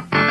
Bye.